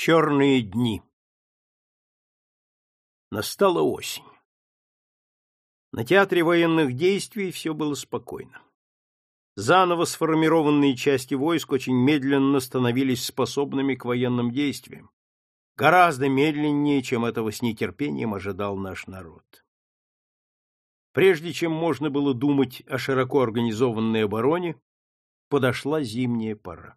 Черные дни. Настала осень. На театре военных действий все было спокойно. Заново сформированные части войск очень медленно становились способными к военным действиям, гораздо медленнее, чем этого с нетерпением ожидал наш народ. Прежде чем можно было думать о широко организованной обороне, подошла зимняя пора.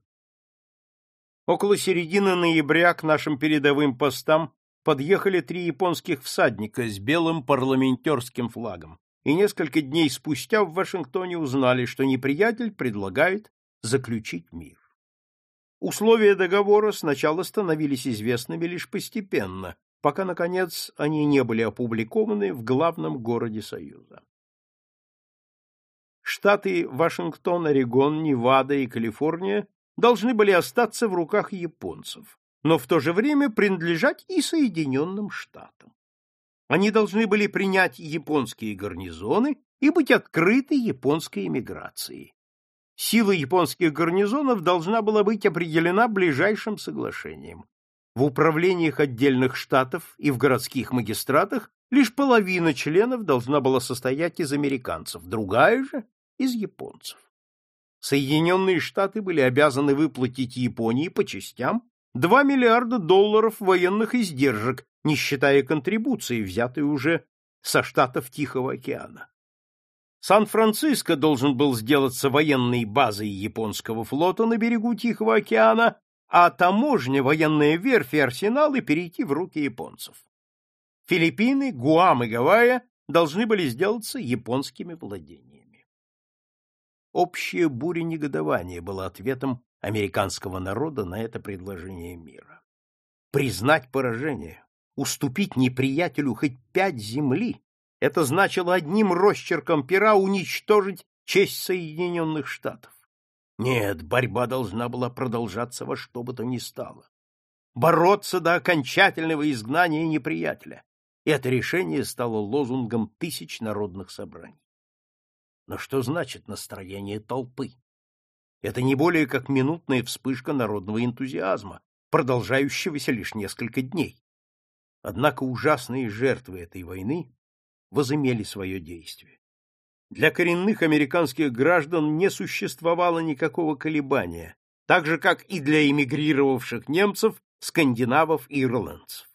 Около середины ноября к нашим передовым постам подъехали три японских всадника с белым парламентерским флагом, и несколько дней спустя в Вашингтоне узнали, что неприятель предлагает заключить мир. Условия договора сначала становились известными лишь постепенно, пока, наконец, они не были опубликованы в главном городе Союза. Штаты Вашингтон, Орегон, Невада и Калифорния должны были остаться в руках японцев, но в то же время принадлежать и Соединенным Штатам. Они должны были принять японские гарнизоны и быть открыты японской эмиграции. Сила японских гарнизонов должна была быть определена ближайшим соглашением. В управлениях отдельных штатов и в городских магистратах лишь половина членов должна была состоять из американцев, другая же — из японцев. Соединенные Штаты были обязаны выплатить Японии по частям 2 миллиарда долларов военных издержек, не считая контрибуции, взятой уже со штатов Тихого океана. Сан-Франциско должен был сделаться военной базой японского флота на берегу Тихого океана, а таможня, военная верфь и арсеналы перейти в руки японцев. Филиппины, Гуам и Гавайи должны были сделаться японскими владениями. Общая буря негодования была ответом американского народа на это предложение мира. Признать поражение, уступить неприятелю хоть пять земли, это значило одним росчерком пера уничтожить честь Соединенных Штатов. Нет, борьба должна была продолжаться во что бы то ни стало. Бороться до окончательного изгнания неприятеля. Это решение стало лозунгом тысяч народных собраний. Но что значит настроение толпы? Это не более как минутная вспышка народного энтузиазма, продолжающегося лишь несколько дней. Однако ужасные жертвы этой войны возымели свое действие. Для коренных американских граждан не существовало никакого колебания, так же, как и для эмигрировавших немцев, скандинавов и ирландцев.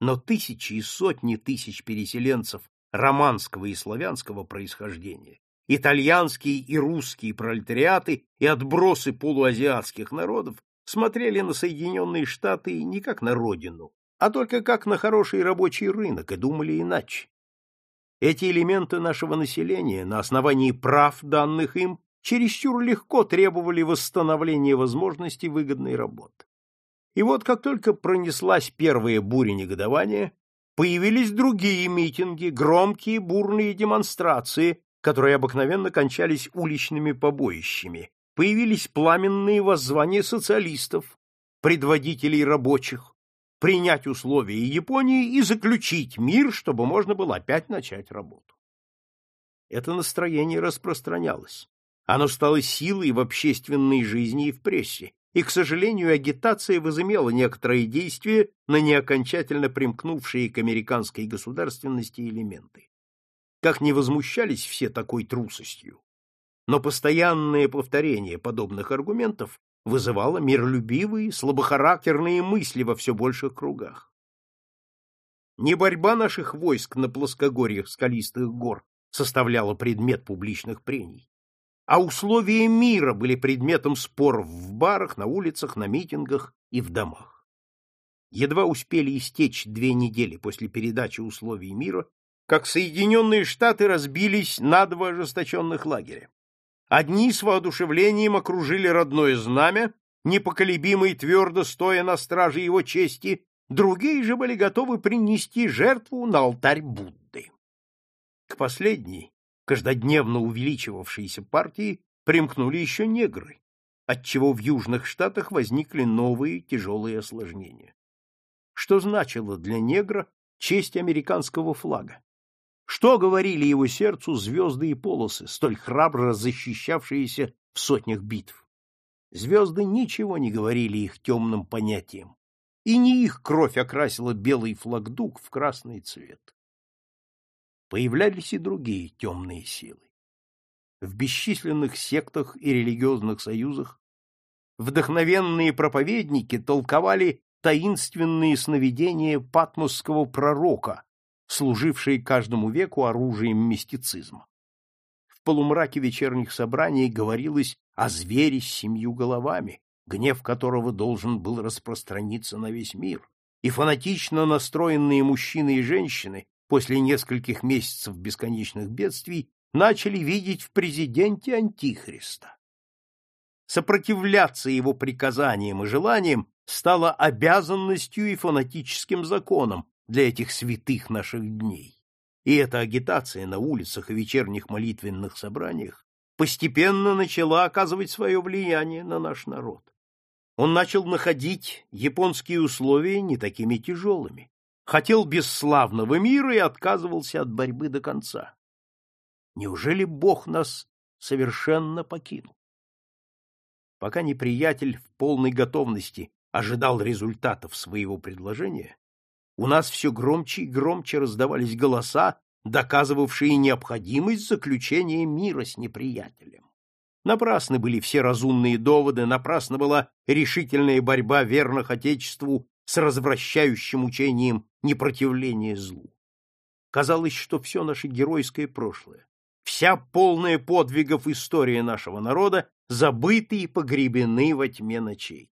Но тысячи и сотни тысяч переселенцев романского и славянского происхождения, итальянские и русские пролетариаты и отбросы полуазиатских народов смотрели на Соединенные Штаты не как на родину, а только как на хороший рабочий рынок и думали иначе. Эти элементы нашего населения на основании прав, данных им, чересчур легко требовали восстановления возможностей выгодной работы. И вот как только пронеслась первая буря негодования, Появились другие митинги, громкие бурные демонстрации, которые обыкновенно кончались уличными побоищами. Появились пламенные воззвания социалистов, предводителей рабочих, принять условия Японии и заключить мир, чтобы можно было опять начать работу. Это настроение распространялось. Оно стало силой в общественной жизни и в прессе, и, к сожалению, агитация возымела некоторое действие на неокончательно примкнувшие к американской государственности элементы. Как не возмущались все такой трусостью, но постоянное повторение подобных аргументов вызывало миролюбивые, слабохарактерные мысли во все больших кругах. Не борьба наших войск на плоскогорьях скалистых гор составляла предмет публичных прений, а условия мира были предметом споров в барах, на улицах, на митингах и в домах. Едва успели истечь две недели после передачи условий мира, как Соединенные Штаты разбились на два ожесточенных лагеря. Одни с воодушевлением окружили родное знамя, непоколебимо и твердо стоя на страже его чести, другие же были готовы принести жертву на алтарь Будды. К последней каждодневно увеличивавшейся партии примкнули еще негры, отчего в южных штатах возникли новые тяжелые осложнения. Что значило для негра честь американского флага? Что говорили его сердцу звезды и полосы, столь храбро защищавшиеся в сотнях битв? Звезды ничего не говорили их темным понятиям. и не их кровь окрасила белый флагдук в красный цвет. Появлялись и другие темные силы. В бесчисленных сектах и религиозных союзах вдохновенные проповедники толковали таинственные сновидения патмосского пророка, служившие каждому веку оружием мистицизма. В полумраке вечерних собраний говорилось о звере с семью головами, гнев которого должен был распространиться на весь мир, и фанатично настроенные мужчины и женщины после нескольких месяцев бесконечных бедствий начали видеть в президенте антихриста. Сопротивляться его приказаниям и желаниям стало обязанностью и фанатическим законом для этих святых наших дней. И эта агитация на улицах и вечерних молитвенных собраниях постепенно начала оказывать свое влияние на наш народ. Он начал находить японские условия не такими тяжелыми, хотел бесславного мира и отказывался от борьбы до конца. Неужели Бог нас совершенно покинул? Пока неприятель в полной готовности ожидал результатов своего предложения, у нас все громче и громче раздавались голоса, доказывавшие необходимость заключения мира с неприятелем. Напрасны были все разумные доводы, напрасна была решительная борьба верных Отечеству с развращающим учением непротивления злу. Казалось, что все наше геройское прошлое, вся полная подвигов история нашего народа забыты и погребены во тьме ночей.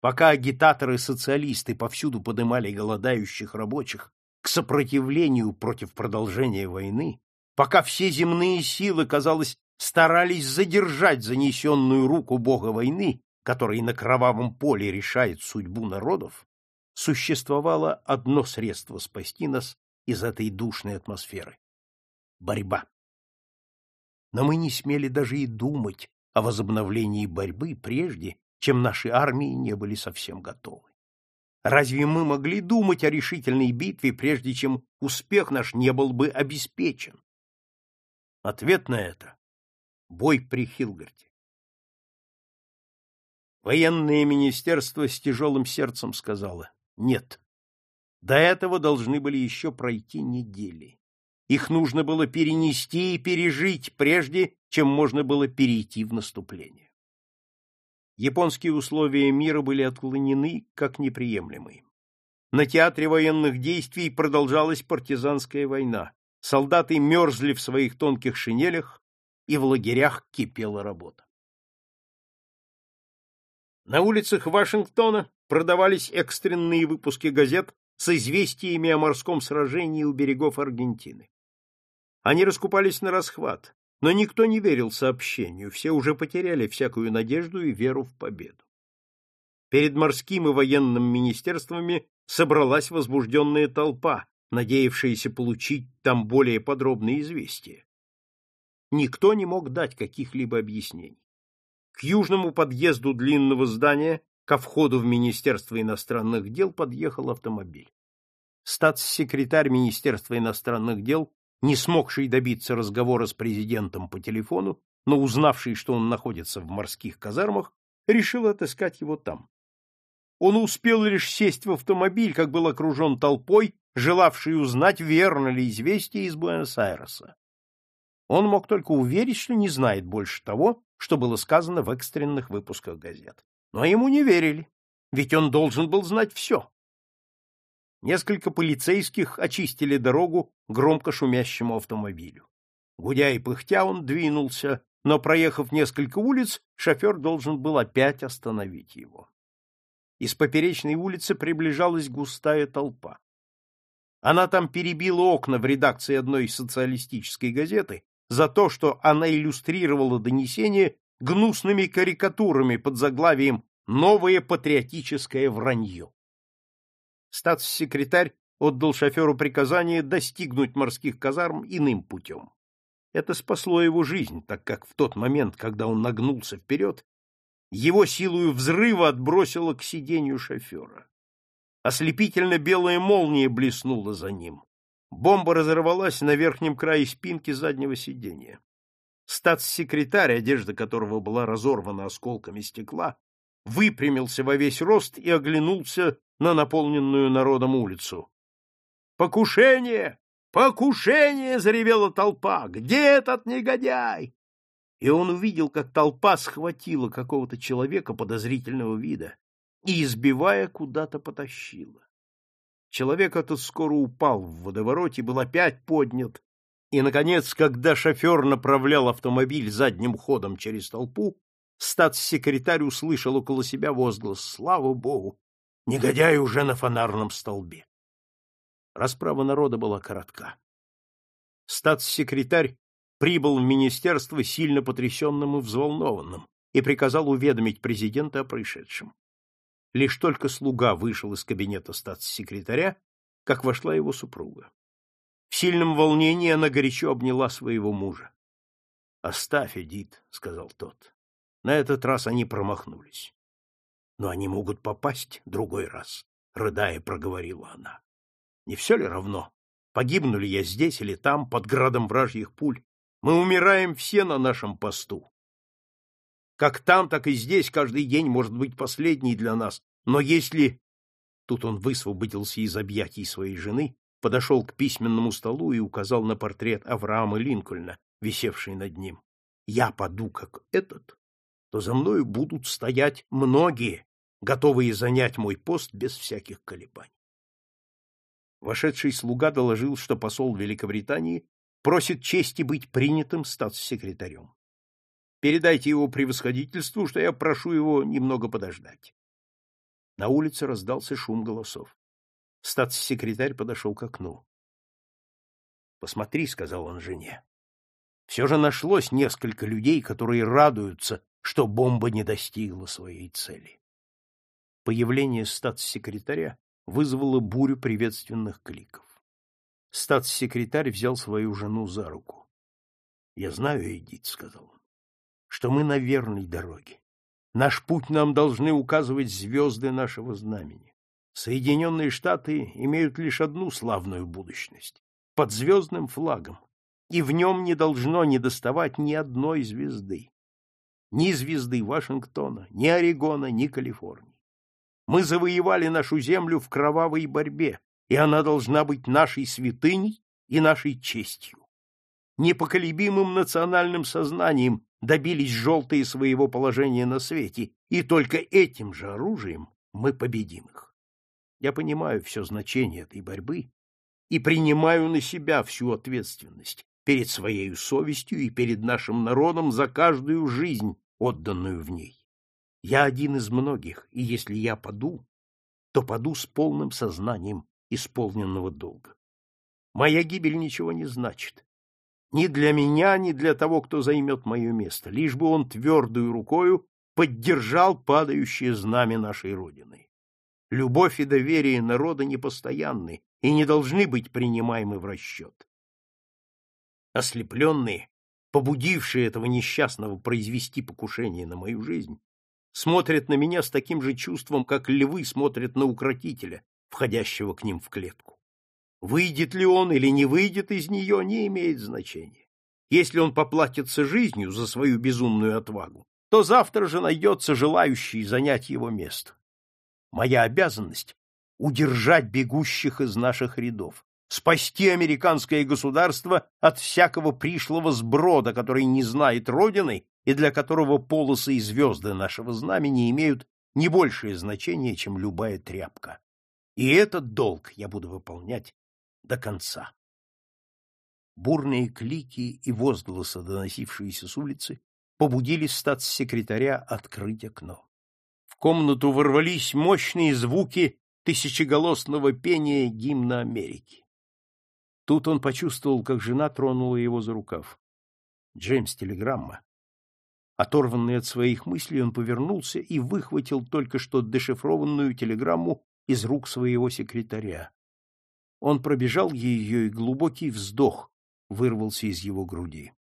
Пока агитаторы-социалисты повсюду подымали голодающих рабочих к сопротивлению против продолжения войны, пока все земные силы, казалось, старались задержать занесенную руку бога войны, который на кровавом поле решает судьбу народов, существовало одно средство спасти нас из этой душной атмосферы — борьба. Но мы не смели даже и думать о возобновлении борьбы прежде, чем наши армии не были совсем готовы. Разве мы могли думать о решительной битве, прежде чем успех наш не был бы обеспечен? Ответ на это — бой при Хилгарте. Военное министерство с тяжелым сердцем сказало «нет». До этого должны были еще пройти недели. Их нужно было перенести и пережить, прежде чем можно было перейти в наступление. Японские условия мира были отклонены как неприемлемые. На театре военных действий продолжалась партизанская война. Солдаты мерзли в своих тонких шинелях, и в лагерях кипела работа. На улицах Вашингтона продавались экстренные выпуски газет с известиями о морском сражении у берегов Аргентины. Они раскупались на расхват, но никто не верил сообщению, все уже потеряли всякую надежду и веру в победу. Перед морским и военным министерствами собралась возбужденная толпа, надеявшаяся получить там более подробные известия. Никто не мог дать каких-либо объяснений. К южному подъезду длинного здания, ко входу в Министерство иностранных дел, подъехал автомобиль. Статс-секретарь Министерства иностранных дел, не смогший добиться разговора с президентом по телефону, но узнавший, что он находится в морских казармах, решил отыскать его там. Он успел лишь сесть в автомобиль, как был окружен толпой, желавшей узнать, верно ли известие из Буэнос-Айреса. Он мог только уверить, что не знает больше того, что было сказано в экстренных выпусках газет. Но ему не верили, ведь он должен был знать все. Несколько полицейских очистили дорогу громко шумящему автомобилю. Гудя и пыхтя он двинулся, но, проехав несколько улиц, шофер должен был опять остановить его. Из поперечной улицы приближалась густая толпа. Она там перебила окна в редакции одной социалистической газеты за то, что она иллюстрировала донесение гнусными карикатурами под заглавием «Новое патриотическое вранье». Статс-секретарь отдал шоферу приказание достигнуть морских казарм иным путем. Это спасло его жизнь, так как в тот момент, когда он нагнулся вперед, его силою взрыва отбросило к сиденью шофера. Ослепительно белая молния блеснула за ним. Бомба разорвалась на верхнем крае спинки заднего сиденья. Статс-секретарь, одежда которого была разорвана осколками стекла, выпрямился во весь рост и оглянулся на наполненную народом улицу. «Покушение! Покушение!» — заревела толпа. «Где этот негодяй?» И он увидел, как толпа схватила какого-то человека подозрительного вида и, избивая, куда-то потащила. Человек этот скоро упал в водовороте, был опять поднят, и, наконец, когда шофер направлял автомобиль задним ходом через толпу, статс-секретарь услышал около себя возглас «Слава Богу! Негодяй уже на фонарном столбе!» Расправа народа была коротка. Статс-секретарь прибыл в министерство сильно потрясенным и взволнованным и приказал уведомить президента о происшедшем. Лишь только слуга вышел из кабинета статс-секретаря, как вошла его супруга. В сильном волнении она горячо обняла своего мужа. — Оставь, Эдит, — сказал тот. На этот раз они промахнулись. — Но они могут попасть другой раз, — рыдая проговорила она. — Не все ли равно, погибну ли я здесь или там, под градом вражьих пуль? Мы умираем все на нашем посту. Как там, так и здесь каждый день может быть последний для нас. Но если... Тут он высвободился из объятий своей жены, подошел к письменному столу и указал на портрет Авраама Линкольна, висевший над ним. Я паду, как этот, то за мною будут стоять многие, готовые занять мой пост без всяких колебаний. Вошедший слуга доложил, что посол Великобритании просит чести быть принятым статс-секретарем. Передайте его превосходительству, что я прошу его немного подождать. На улице раздался шум голосов. Статс-секретарь подошел к окну. — Посмотри, — сказал он жене. Все же нашлось несколько людей, которые радуются, что бомба не достигла своей цели. Появление статс-секретаря вызвало бурю приветственных кликов. Статс-секретарь взял свою жену за руку. — Я знаю, Эдит, — сказал он что мы на верной дороге. Наш путь нам должны указывать звезды нашего знамени. Соединенные Штаты имеют лишь одну славную будущность — под звездным флагом, и в нем не должно недоставать ни одной звезды. Ни звезды Вашингтона, ни Орегона, ни Калифорнии. Мы завоевали нашу землю в кровавой борьбе, и она должна быть нашей святыней и нашей честью. Непоколебимым национальным сознанием добились желтые своего положения на свете, и только этим же оружием мы победим их. Я понимаю все значение этой борьбы и принимаю на себя всю ответственность перед своей совестью и перед нашим народом за каждую жизнь, отданную в ней. Я один из многих, и если я паду, то паду с полным сознанием исполненного долга. Моя гибель ничего не значит, ни для меня, ни для того, кто займет мое место, лишь бы он твердую рукою поддержал падающее знамя нашей Родины. Любовь и доверие народа непостоянны и не должны быть принимаемы в расчет. Ослепленные, побудившие этого несчастного произвести покушение на мою жизнь, смотрят на меня с таким же чувством, как львы смотрят на укротителя, входящего к ним в клетку. Выйдет ли он или не выйдет из нее, не имеет значения. Если он поплатится жизнью за свою безумную отвагу, то завтра же найдется желающий занять его место. Моя обязанность — удержать бегущих из наших рядов, спасти американское государство от всякого пришлого сброда, который не знает Родины и для которого полосы и звезды нашего знамени имеют не большее значение, чем любая тряпка. И этот долг я буду выполнять до конца. Бурные клики и возгласы, доносившиеся с улицы, побудили статс-секретаря открыть окно. В комнату ворвались мощные звуки тысячеголосного пения гимна Америки. Тут он почувствовал, как жена тронула его за рукав. Джеймс телеграмма. Оторванный от своих мыслей, он повернулся и выхватил только что дешифрованную телеграмму из рук своего секретаря. Он пробежал ее, и глубокий вздох вырвался из его груди.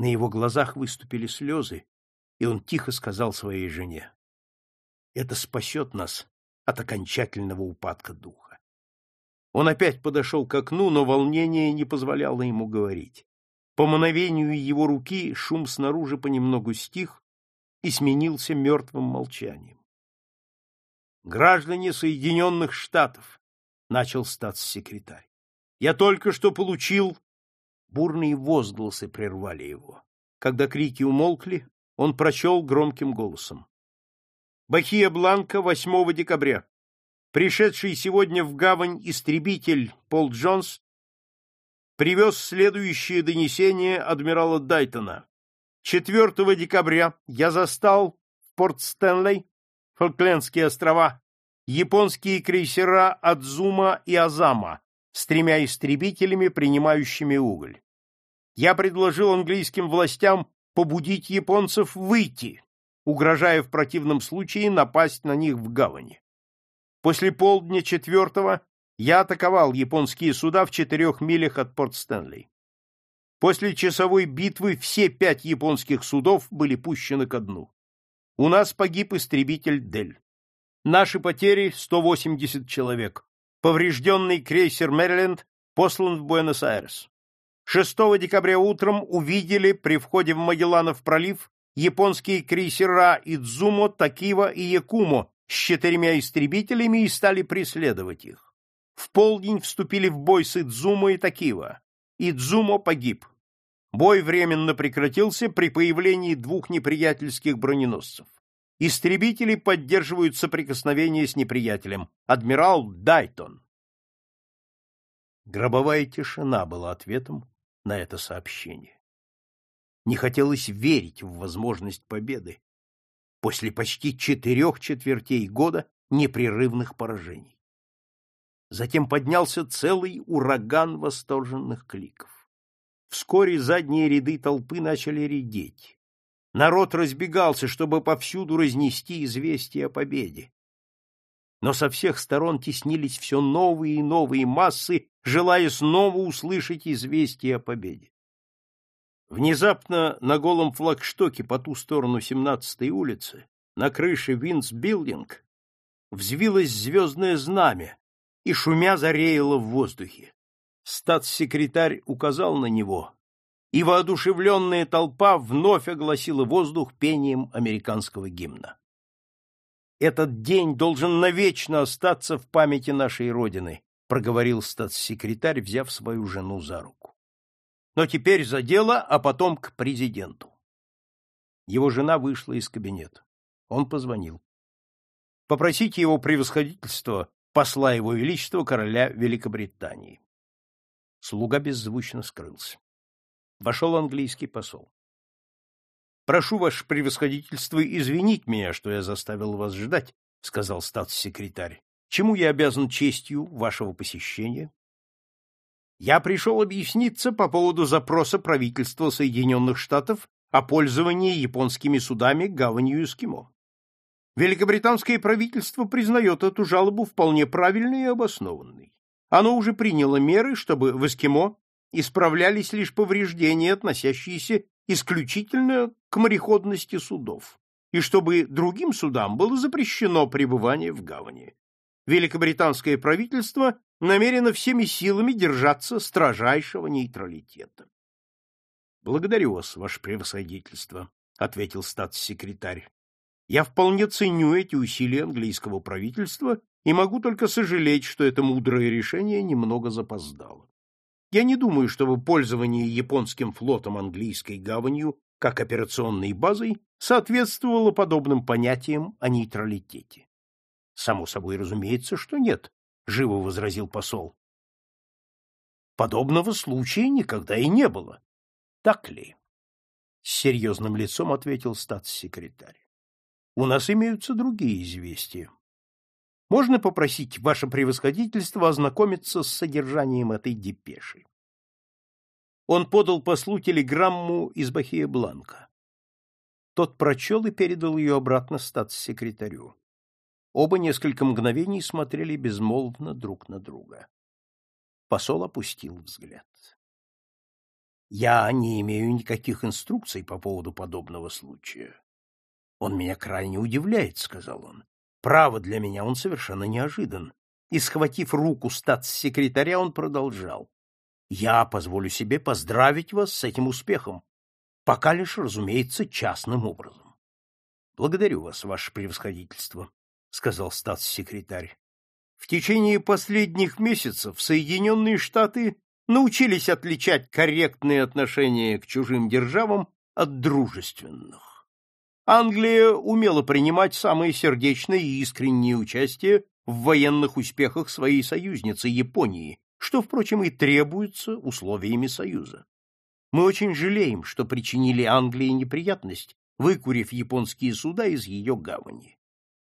На его глазах выступили слезы, и он тихо сказал своей жене, «Это спасет нас от окончательного упадка духа». Он опять подошел к окну, но волнение не позволяло ему говорить. По мановению его руки шум снаружи понемногу стих, и сменился мертвым молчанием. «Граждане Соединенных Штатов», — начал статс-секретарь, — «я только что получил...» Бурные возгласы прервали его. Когда крики умолкли, он прочел громким голосом. «Бахия Бланка, 8 декабря. Пришедший сегодня в гавань истребитель Пол Джонс привез следующее донесение адмирала Дайтона. 4 декабря я застал в Порт Стэнлей, Фолклендские острова, японские крейсера Адзума и Азама с тремя истребителями, принимающими уголь. Я предложил английским властям побудить японцев выйти, угрожая в противном случае напасть на них в гавани. После полдня четвертого я атаковал японские суда в четырех милях от порт Стэнли. После часовой битвы все пять японских судов были пущены ко дну. У нас погиб истребитель «Дель». Наши потери — 180 человек. Поврежденный крейсер «Мэриленд» послан в Буэнос-Айрес. 6 декабря утром увидели при входе в Магелланов пролив японские крейсера Идзумо, Такива и Якумо с четырьмя истребителями и стали преследовать их. В полдень вступили в бой с Идзумо и Такива. Идзумо погиб. Бой временно прекратился при появлении двух неприятельских броненосцев. Истребители поддерживают соприкосновение с неприятелем. Адмирал Дайтон. Гробовая тишина была ответом на это сообщение. Не хотелось верить в возможность победы после почти четырех четвертей года непрерывных поражений. Затем поднялся целый ураган восторженных кликов. Вскоре задние ряды толпы начали редеть. Народ разбегался, чтобы повсюду разнести известие о победе. Но со всех сторон теснились все новые и новые массы, желая снова услышать известие о победе. Внезапно на голом флагштоке по ту сторону 17-й улицы, на крыше Винс Билдинг, взвилось звездное знамя и шумя зареяло в воздухе. Статс-секретарь указал на него, и воодушевленная толпа вновь огласила воздух пением американского гимна. Этот день должен навечно остаться в памяти нашей Родины, проговорил статс-секретарь, взяв свою жену за руку. Но теперь за дело, а потом к президенту. Его жена вышла из кабинета. Он позвонил. Попросите его превосходительство посла его величества короля Великобритании. Слуга беззвучно скрылся. Вошел английский посол. «Прошу, ваше превосходительство, извинить меня, что я заставил вас ждать», — сказал статс-секретарь. «Чему я обязан честью вашего посещения?» «Я пришел объясниться по поводу запроса правительства Соединенных Штатов о пользовании японскими судами гаванью Эскимо. Великобританское правительство признает эту жалобу вполне правильной и обоснованной. Оно уже приняло меры, чтобы в Эскимо исправлялись лишь повреждения, относящиеся исключительно к мореходности судов, и чтобы другим судам было запрещено пребывание в гавани. Великобританское правительство намерено всеми силами держаться строжайшего нейтралитета. — Благодарю вас, ваше превосходительство, — ответил статс-секретарь. — Я вполне ценю эти усилия английского правительства и могу только сожалеть, что это мудрое решение немного запоздало. Я не думаю, чтобы пользование японским флотом английской гаванью как операционной базой соответствовало подобным понятиям о нейтралитете. Само собой разумеется, что нет, живо возразил посол. Подобного случая никогда и не было. Так ли? С серьезным лицом ответил статс-секретарь. У нас имеются другие известия. Можно попросить ваше превосходительство ознакомиться с содержанием этой депеши? Он подал послу телеграмму из Бахия-Бланка. Тот прочел и передал ее обратно статс-секретарю. Оба несколько мгновений смотрели безмолвно друг на друга. Посол опустил взгляд. Я не имею никаких инструкций по поводу подобного случая. Он меня крайне удивляет, сказал он. Право для меня он совершенно неожидан. И, схватив руку статс-секретаря, он продолжал. Я позволю себе поздравить вас с этим успехом, пока лишь, разумеется, частным образом. — Благодарю вас, ваше превосходительство, — сказал статс-секретарь. — В течение последних месяцев Соединенные Штаты научились отличать корректные отношения к чужим державам от дружественных. Англия умела принимать самое сердечное и искреннее участие в военных успехах своей союзницы Японии, что, впрочем, и требуется условиями Союза. Мы очень жалеем, что причинили Англии неприятность, выкурив японские суда из ее гавани.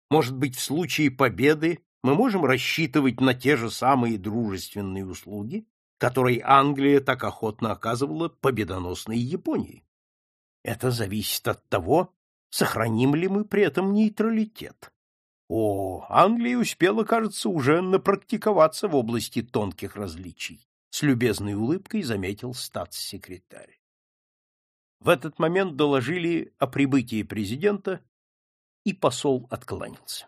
Может быть, в случае победы мы можем рассчитывать на те же самые дружественные услуги, которые Англия так охотно оказывала победоносной Японии. Это зависит от того, сохраним ли мы при этом нейтралитет. О, Англия успела, кажется, уже напрактиковаться в области тонких различий, с любезной улыбкой заметил статс-секретарь. В этот момент доложили о прибытии президента, и посол откланялся.